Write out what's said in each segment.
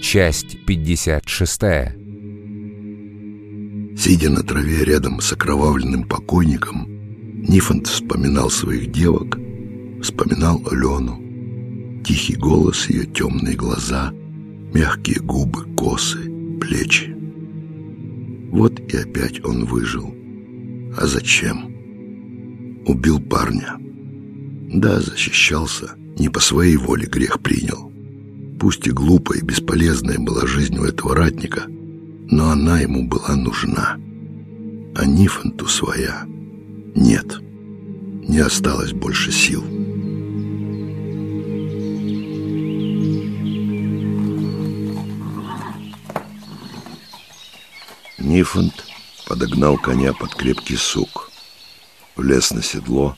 Часть 56. Сидя на траве рядом с окровавленным покойником, Нифонт вспоминал своих девок, вспоминал Алену. Тихий голос ее, темные глаза, мягкие губы, косы, плечи. Вот и опять он выжил. А зачем? Убил парня. Да, защищался, не по своей воле грех принял. Пусть и глупая и бесполезная была жизнь у этого ратника, но она ему была нужна. А Нифонту своя нет. Не осталось больше сил. Нифонт подогнал коня под крепкий сук, влез на седло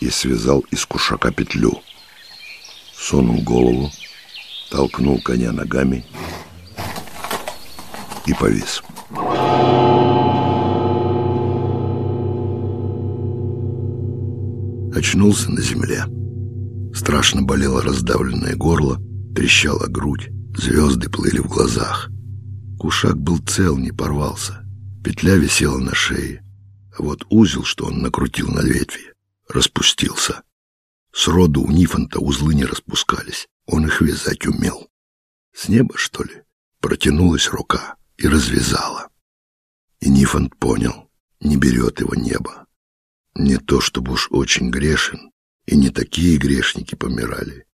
и связал из кушака петлю. Сунул голову, толкнул коня ногами и повис. Очнулся на земле. Страшно болело раздавленное горло, трещала грудь, звезды плыли в глазах. Кушак был цел, не порвался. Петля висела на шее, а вот узел, что он накрутил на ветви, распустился. Сроду у Нифонта узлы не распускались, он их вязать умел. С неба, что ли, протянулась рука и развязала. И Нифонт понял, не берет его небо. Не то, чтобы уж очень грешен, и не такие грешники помирали,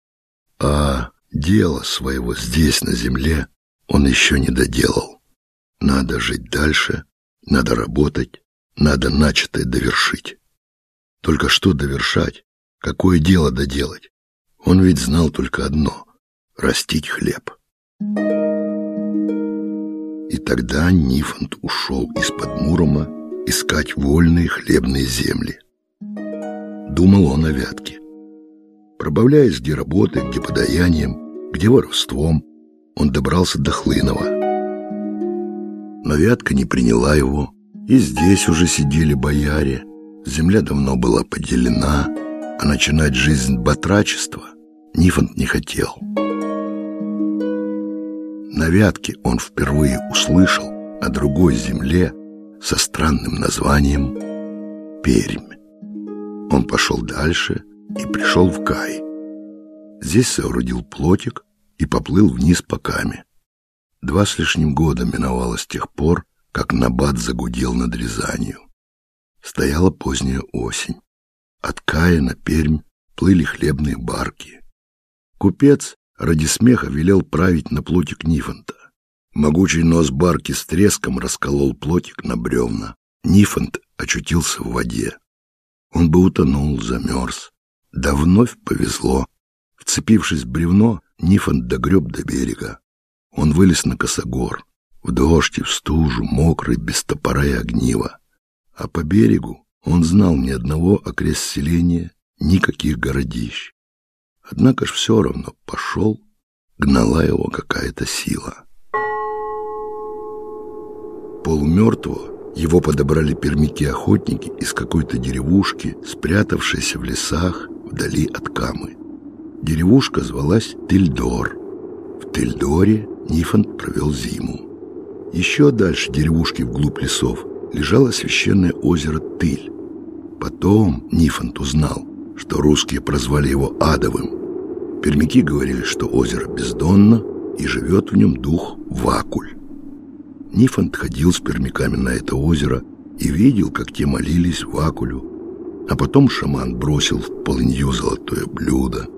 а дело своего здесь, на земле, он еще не доделал. Надо жить дальше, надо работать, надо начатое довершить. Только что довершать? Какое дело доделать? Он ведь знал только одно — растить хлеб. И тогда Нифонт ушел из-под Мурома искать вольные хлебные земли. Думал он о Вятке. Пробавляясь где работой, где подаянием, где воровством, он добрался до Хлынова. Но Вятка не приняла его, и здесь уже сидели бояре. Земля давно была поделена, а начинать жизнь батрачества Нифонт не хотел. На Вятке он впервые услышал о другой земле со странным названием Пермь. Он пошел дальше и пришел в Кай. Здесь соорудил плотик, и поплыл вниз по каме. Два с лишним года миновало с тех пор, как Набат загудел над Рязанью. Стояла поздняя осень. От Кая на Пермь плыли хлебные барки. Купец ради смеха велел править на плотик Нифонта. Могучий нос барки с треском расколол плотик на бревна. Нифонт очутился в воде. Он бы утонул, замерз. Да вновь повезло. Вцепившись в бревно, Нифонт догреб до берега. Он вылез на косогор, в дождь и в стужу, мокрый, без топора и огнива. А по берегу он знал ни одного окрест селения, никаких городищ. Однако ж все равно пошел, гнала его какая-то сила. Полумертвого его подобрали пермяки-охотники из какой-то деревушки, спрятавшейся в лесах вдали от Камы. Деревушка звалась Тильдор. В Тильдоре Нифонт провел зиму. Еще дальше деревушки вглубь лесов лежало священное озеро Тыль. Потом Нифонт узнал, что русские прозвали его Адовым. Пермяки говорили, что озеро бездонно и живет в нем дух Вакуль. Нифонт ходил с пермяками на это озеро и видел, как те молились Вакулю. А потом шаман бросил в полынью золотое блюдо,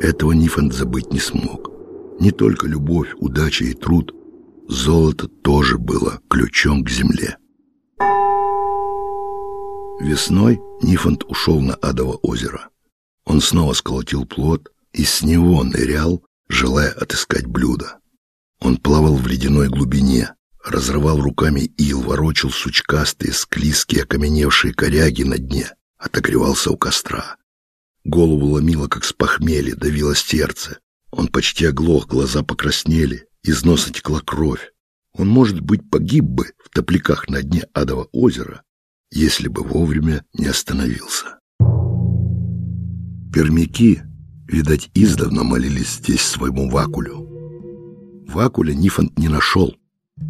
этого Нифонт забыть не смог. Не только любовь, удача и труд, золото тоже было ключом к земле. Весной Нифонт ушел на Адово озеро. Он снова сколотил плод и с него нырял, желая отыскать блюдо. Он плавал в ледяной глубине, разрывал руками ил, ворочил сучкастые, склизкие, окаменевшие коряги на дне, отогревался у костра. Голову ломило, как с похмелья, давило сердце. Он почти оглох, глаза покраснели, из носа текла кровь. Он, может быть, погиб бы в топляках на дне адового озера, если бы вовремя не остановился. Пермяки, видать, издавна молились здесь своему вакулю. Вакуля Нифонт не нашел,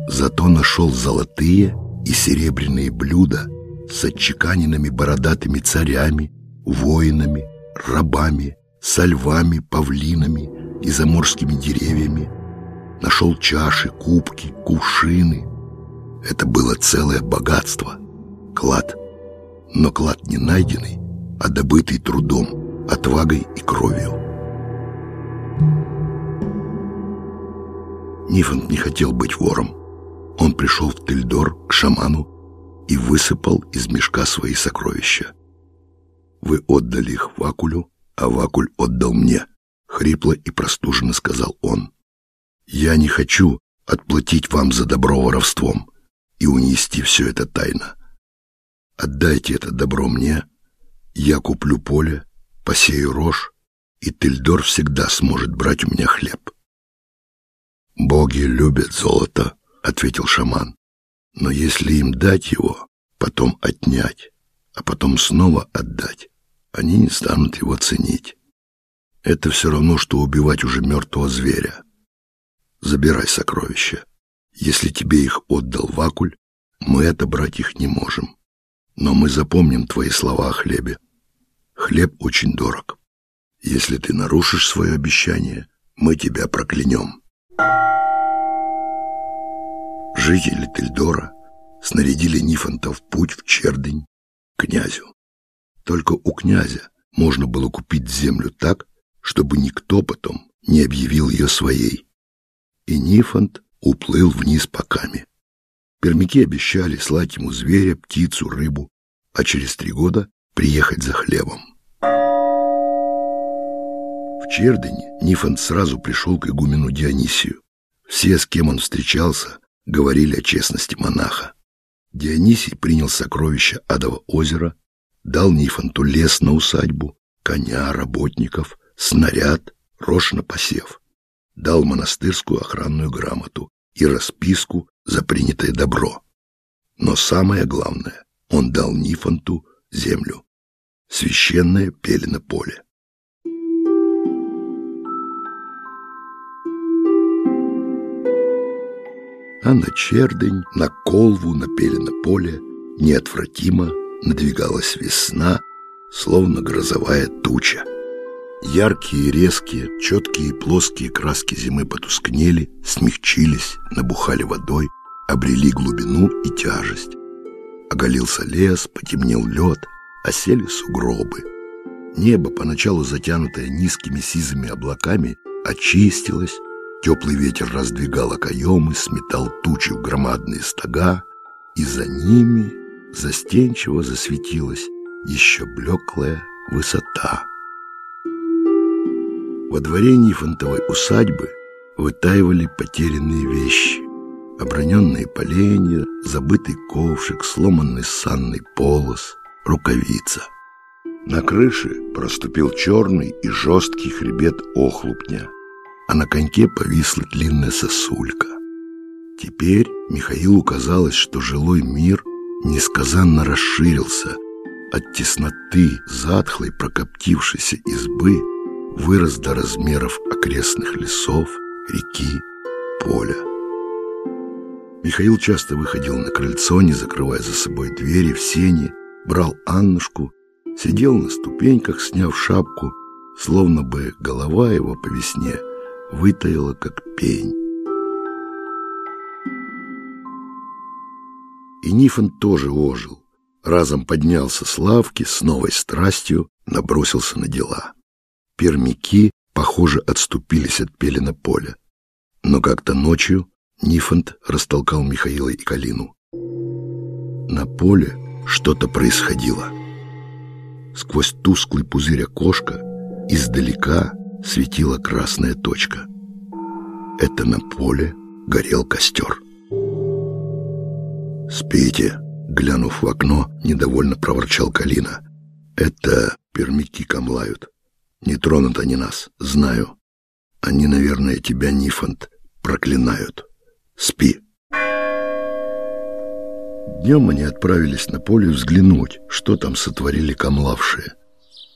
зато нашел золотые и серебряные блюда с отчеканенными бородатыми царями, воинами, рабами, со львами, павлинами и заморскими деревьями. Нашел чаши, кубки, кувшины. Это было целое богатство, клад. Но клад не найденный, а добытый трудом, отвагой и кровью. Нифонт не хотел быть вором. Он пришел в Тельдор к шаману и высыпал из мешка свои сокровища. Вы отдали их Вакулю, а Вакуль отдал мне, хрипло и простуженно сказал он. Я не хочу отплатить вам за добро воровством и унести все это тайно. Отдайте это добро мне, я куплю поле, посею рожь, и Тельдор всегда сможет брать у меня хлеб. «Боги любят золото», — ответил шаман. «Но если им дать его, потом отнять, а потом снова отдать, они не станут его ценить. Это все равно, что убивать уже мертвого зверя. Забирай сокровища. Если тебе их отдал Вакуль, мы отобрать их не можем. Но мы запомним твои слова о хлебе. Хлеб очень дорог. Если ты нарушишь свое обещание, мы тебя проклянем. Жители Тельдора снарядили Нифонта в путь в Чердень к князю. Только у князя можно было купить землю так, чтобы никто потом не объявил ее своей. И Нифонт уплыл вниз по каме. Пермяки обещали слать ему зверя, птицу, рыбу, а через три года приехать за хлебом. В Чердене Нифонт сразу пришел к игумену Дионисию. Все, с кем он встречался, говорили о честности монаха. Дионисий принял сокровища Адова озера, дал Нифонту лес на усадьбу, коня, работников, снаряд, рожь на посев. Дал монастырскую охранную грамоту и расписку за принятое добро. Но самое главное, он дал Нифонту землю, священное пелено поле. а на чердень, на колву, на пелено поле неотвратимо надвигалась весна, словно грозовая туча. Яркие, резкие, четкие и плоские краски зимы потускнели, смягчились, набухали водой, обрели глубину и тяжесть. Оголился лес, потемнел лед, осели сугробы. Небо, поначалу затянутое низкими сизыми облаками, очистилось, Теплый ветер раздвигал окоемы, сметал тучи в громадные стога, и за ними застенчиво засветилась еще блеклая высота. Во дворе Нифонтовой усадьбы вытаивали потерянные вещи. Оброненные поленья, забытый ковшик, сломанный санный полос, рукавица. На крыше проступил черный и жесткий хребет охлупня – а на коньке повисла длинная сосулька. Теперь Михаилу казалось, что жилой мир несказанно расширился. От тесноты затхлой прокоптившейся избы вырос до размеров окрестных лесов, реки, поля. Михаил часто выходил на крыльцо, не закрывая за собой двери в сене, брал Аннушку, сидел на ступеньках, сняв шапку, словно бы голова его по весне – вытаяла, как пень. И Нифон тоже ожил, разом поднялся с лавки, с новой страстью набросился на дела. Пермяки, похоже, отступились от пелена поля. Но как-то ночью Нифонт растолкал Михаила и Калину. На поле что-то происходило. Сквозь тусклый пузырь окошка издалека светила красная точка. Это на поле горел костер. «Спите!» — глянув в окно, недовольно проворчал Калина. «Это пермяки камлают. Не тронут они нас, знаю. Они, наверное, тебя, Нифонт, проклинают. Спи!» Днем они отправились на поле взглянуть, что там сотворили камлавшие.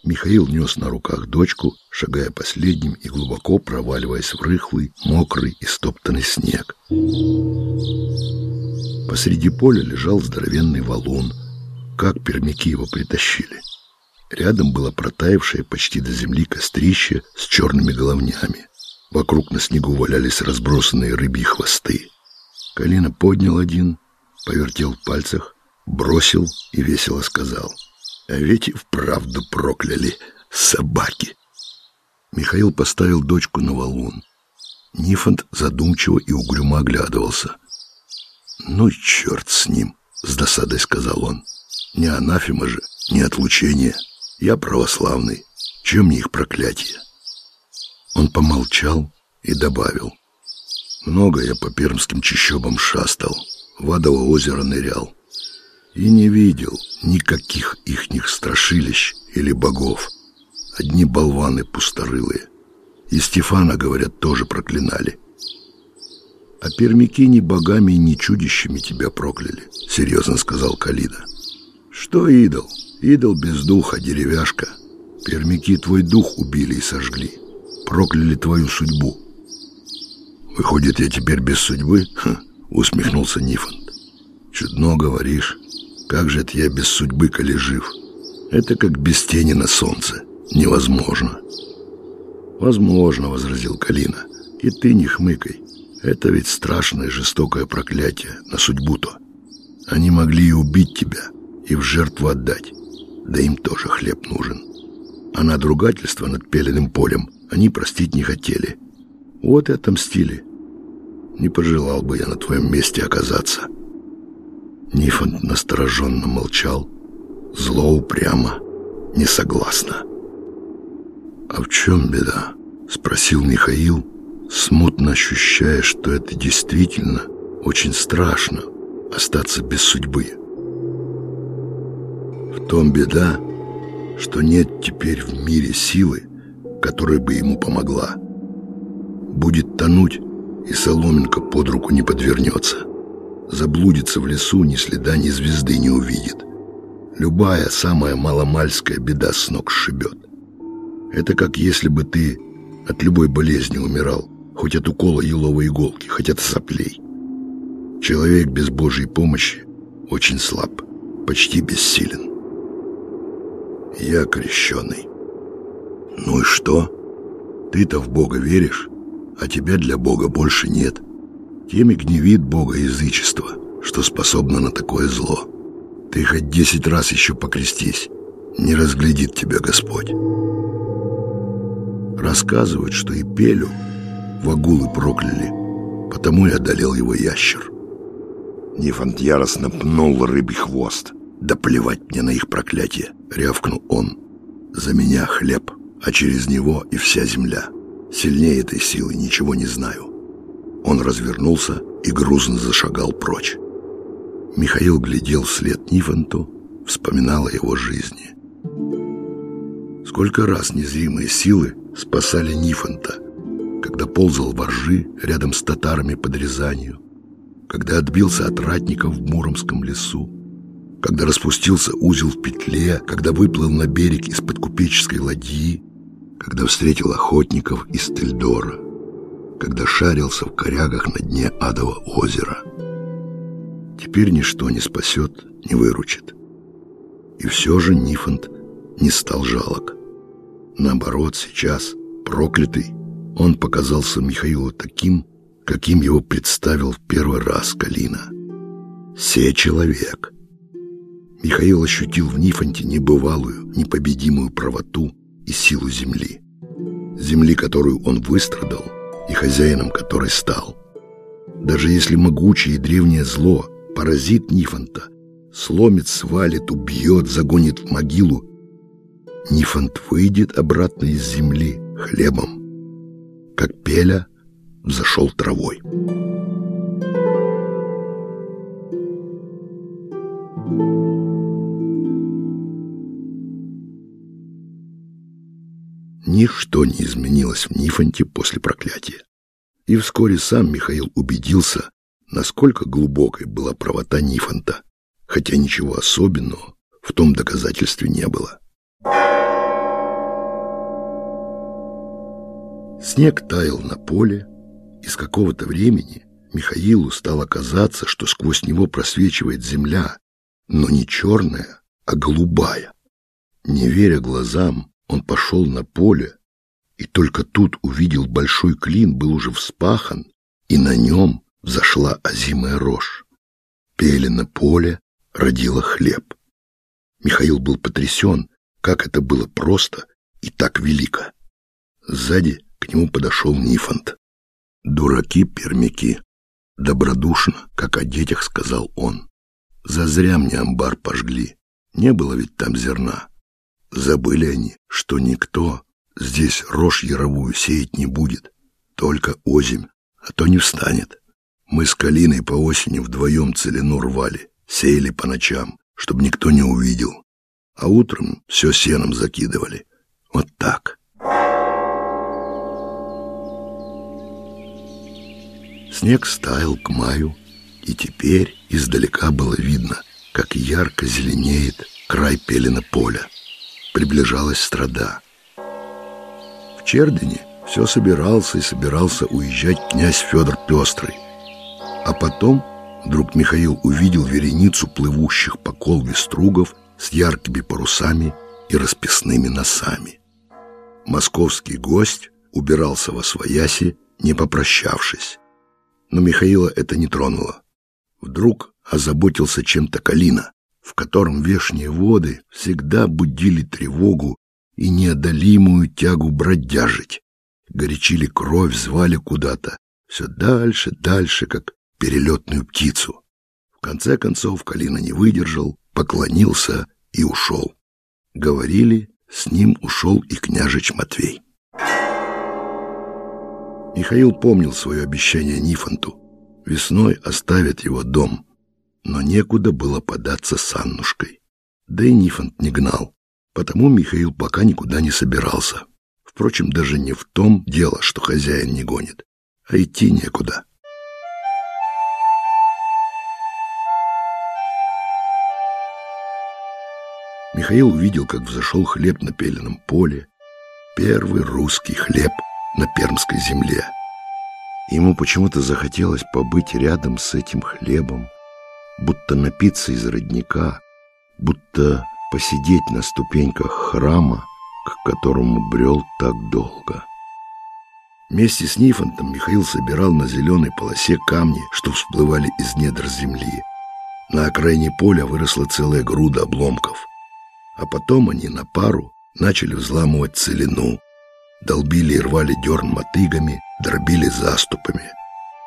Михаил нес на руках дочку, шагая последним и глубоко проваливаясь в рыхлый, мокрый и стоптанный снег. Посреди поля лежал здоровенный валун, как пермяки его притащили. Рядом было протаявшее почти до земли кострище с черными головнями. Вокруг на снегу валялись разбросанные рыбьи хвосты. Калина поднял один, повертел в пальцах, бросил и весело сказал — а ведь и вправду прокляли собаки. Михаил поставил дочку на валун. Нифонт задумчиво и угрюмо оглядывался. «Ну, черт с ним!» — с досадой сказал он. «Не анафема же, не отлучение. Я православный. Чем мне их проклятие?» Он помолчал и добавил. «Много я по пермским чащобам шастал, в Адово озеро нырял и не видел никаких ихних страшилищ или богов. Одни болваны пусторылые. И Стефана, говорят, тоже проклинали. А пермяки ни богами, ни чудищами тебя прокляли, серьезно сказал Калида. Что идол? Идол без духа, деревяшка. Пермяки твой дух убили и сожгли. Прокляли твою судьбу. Выходит, я теперь без судьбы? Ха, усмехнулся Нифонт. Чудно говоришь. Как же это я без судьбы, коли жив? Это как без тени на солнце. Невозможно. Возможно, возразил Калина. И ты не хмыкай. Это ведь страшное жестокое проклятие на судьбу-то. Они могли и убить тебя, и в жертву отдать. Да им тоже хлеб нужен. А надругательство над пеленым полем они простить не хотели. Вот и отомстили. Не пожелал бы я на твоем месте оказаться». Нифонт настороженно молчал, зло упрямо, несогласно. «А в чем беда?» — спросил Михаил, смутно ощущая, что это действительно очень страшно — остаться без судьбы. В том беда, что нет теперь в мире силы, которая бы ему помогла. Будет тонуть, и соломинка под руку не подвернется заблудится в лесу, ни следа, ни звезды не увидит. Любая самая маломальская беда с ног сшибет. Это как если бы ты от любой болезни умирал, хоть от укола еловой иголки, хоть от соплей. Человек без Божьей помощи очень слаб, почти бессилен. Я крещеный. Ну и что? Ты-то в Бога веришь, а тебя для Бога больше нет. — тем и гневит Бога язычество, что способно на такое зло. Ты хоть десять раз еще покрестись, не разглядит тебя Господь. Рассказывают, что и Пелю вагулы прокляли, потому и одолел его ящер. Нефант яростно пнул рыбий хвост. «Да плевать мне на их проклятие!» — рявкнул он. «За меня хлеб, а через него и вся земля. Сильнее этой силы ничего не знаю. Он развернулся и грузно зашагал прочь. Михаил глядел вслед Нифонту, вспоминал о его жизни. Сколько раз незримые силы спасали Нифонта, когда ползал во ржи рядом с татарами под Рязанью, когда отбился от ратников в Муромском лесу, когда распустился узел в петле, когда выплыл на берег из-под купеческой ладьи, когда встретил охотников из Тельдора — когда шарился в корягах на дне адового озера. Теперь ничто не спасет, не выручит. И все же Нифонт не стал жалок. Наоборот, сейчас, проклятый, он показался Михаилу таким, каким его представил в первый раз Калина. Се человек. Михаил ощутил в Нифонте небывалую, непобедимую правоту и силу земли. Земли, которую он выстрадал — и хозяином которой стал. Даже если могучее и древнее зло поразит Нифонта, сломит, свалит, убьет, загонит в могилу, Нифонт выйдет обратно из земли хлебом, как Пеля взошел травой. Ничто не изменилось в Нифонте после проклятия. И вскоре сам Михаил убедился, насколько глубокой была правота Нифонта, хотя ничего особенного в том доказательстве не было. Снег таял на поле, и с какого-то времени Михаилу стало казаться, что сквозь него просвечивает земля, но не черная, а голубая. Не веря глазам, он пошел на поле, и только тут увидел большой клин, был уже вспахан, и на нем взошла озимая рожь. Пелено поле родило хлеб. Михаил был потрясен, как это было просто и так велико. Сзади к нему подошел Нифонт. «Дураки-пермяки!» Добродушно, как о детях, сказал он. «Зазря мне амбар пожгли. Не было ведь там зерна. Забыли они, что никто здесь рожь яровую сеять не будет, только озимь, а то не встанет. Мы с Калиной по осени вдвоем целину рвали, сеяли по ночам, чтобы никто не увидел, а утром все сеном закидывали. Вот так». Снег стаял к маю, и теперь издалека было видно, как ярко зеленеет край пелена поля. Приближалась страда. В Чердине все собирался и собирался уезжать князь Федор Пестрый. А потом вдруг Михаил увидел вереницу плывущих по колве стругов с яркими парусами и расписными носами. Московский гость убирался во свояси, не попрощавшись. Но Михаила это не тронуло. Вдруг озаботился чем-то Калина, в котором вешние воды всегда будили тревогу и неодолимую тягу бродяжить. Горячили кровь, звали куда-то, все дальше, дальше, как перелетную птицу. В конце концов Калина не выдержал, поклонился и ушел. Говорили, с ним ушел и княжич Матвей. Михаил помнил свое обещание Нифонту. Весной оставят его дом. Но некуда было податься с Аннушкой. Да и Нифонт не гнал. Потому Михаил пока никуда не собирался. Впрочем, даже не в том дело, что хозяин не гонит, а идти некуда. Михаил увидел, как взошел хлеб на пеленом поле. Первый русский хлеб — на пермской земле. Ему почему-то захотелось побыть рядом с этим хлебом, будто напиться из родника, будто посидеть на ступеньках храма, к которому брел так долго. Вместе с Нифонтом Михаил собирал на зеленой полосе камни, что всплывали из недр земли. На окраине поля выросла целая груда обломков. А потом они на пару начали взламывать целину, Долбили и рвали дерн мотыгами, дробили заступами.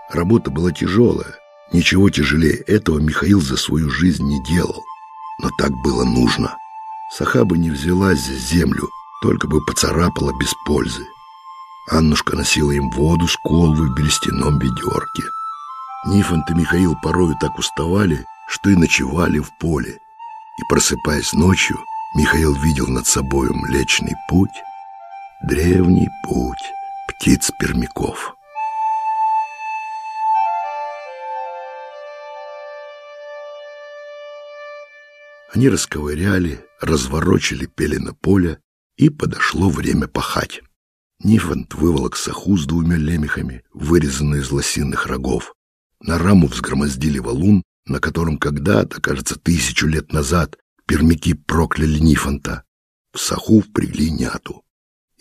Работа была тяжелая. Ничего тяжелее этого Михаил за свою жизнь не делал. Но так было нужно. Саха бы не взялась за землю, только бы поцарапала без пользы. Аннушка носила им воду с колвы в берестяном ведерке. Нифонт и Михаил порою так уставали, что и ночевали в поле. И, просыпаясь ночью, Михаил видел над собою Млечный Путь, Древний путь птиц-пермяков. Они расковыряли, разворочили пелено поля, и подошло время пахать. Нифонт выволок саху с двумя лемехами, вырезанную из лосиных рогов. На раму взгромоздили валун, на котором когда-то, кажется, тысячу лет назад, пермяки прокляли Нифонта. В саху впрягли няту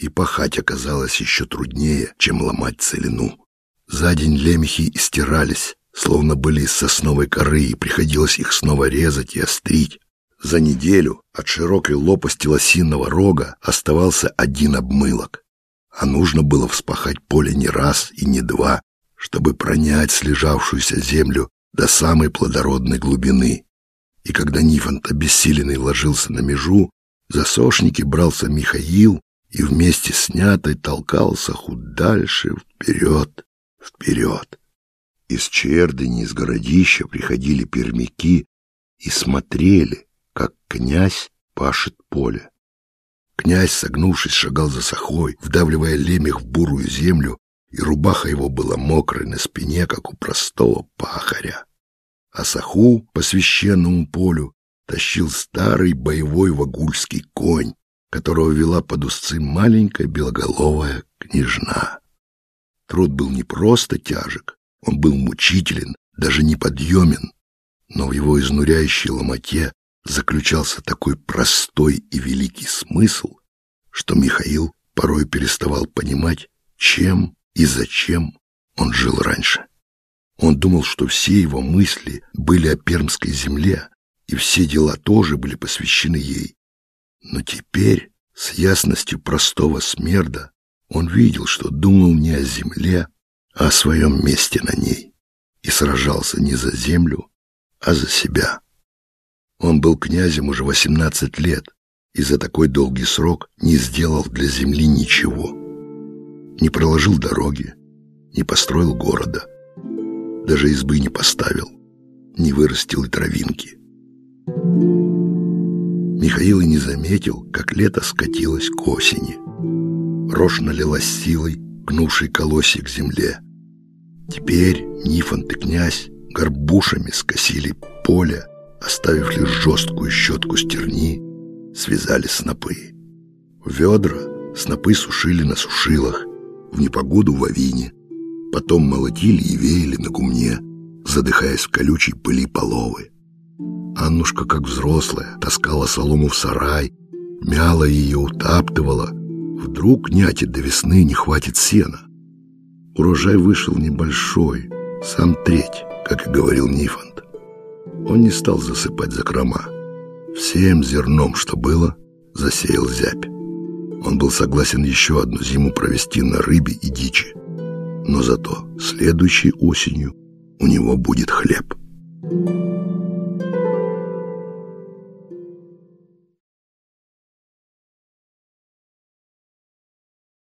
и пахать оказалось еще труднее, чем ломать целину. За день лемехи истирались, словно были из сосновой коры, и приходилось их снова резать и острить. За неделю от широкой лопасти лосиного рога оставался один обмылок, а нужно было вспахать поле не раз и не два, чтобы пронять слежавшуюся землю до самой плодородной глубины. И когда Нифонт обессиленный ложился на межу, за сошники брался Михаил и вместе с нятой толкался худ дальше, вперед, вперед. Из чердыни, из городища приходили пермяки и смотрели, как князь пашет поле. Князь, согнувшись, шагал за сахой, вдавливая лемех в бурую землю, и рубаха его была мокрай на спине, как у простого пахаря. А саху по священному полю тащил старый боевой вагульский конь, которого вела под узцы маленькая белоголовая княжна. Труд был не просто тяжек, он был мучителен, даже неподъемен, но в его изнуряющей ломоте заключался такой простой и великий смысл, что Михаил порой переставал понимать, чем и зачем он жил раньше. Он думал, что все его мысли были о пермской земле, и все дела тоже были посвящены ей. Но теперь, с ясностью простого смерда, он видел, что думал не о земле, а о своем месте на ней, и сражался не за землю, а за себя. Он был князем уже 18 лет и за такой долгий срок не сделал для земли ничего. Не проложил дороги, не построил города, даже избы не поставил, не вырастил и травинки. Михаил и не заметил, как лето скатилось к осени. Рожь налилась силой, гнувшей колосья к земле. Теперь Нифонт и князь горбушами скосили поле, оставив лишь жесткую щетку стерни, связали снопы. Ведра снопы сушили на сушилах, в непогоду в авине, потом молотили и веяли на гумне, задыхаясь в колючей пыли половы. Аннушка, как взрослая, таскала солому в сарай, мяла ее, утаптывала. Вдруг няте до весны не хватит сена. Урожай вышел небольшой, сам треть, как и говорил Нифонт. Он не стал засыпать закрома. Всем зерном, что было, засеял зябь. Он был согласен еще одну зиму провести на рыбе и дичи. Но зато следующей осенью у него будет хлеб.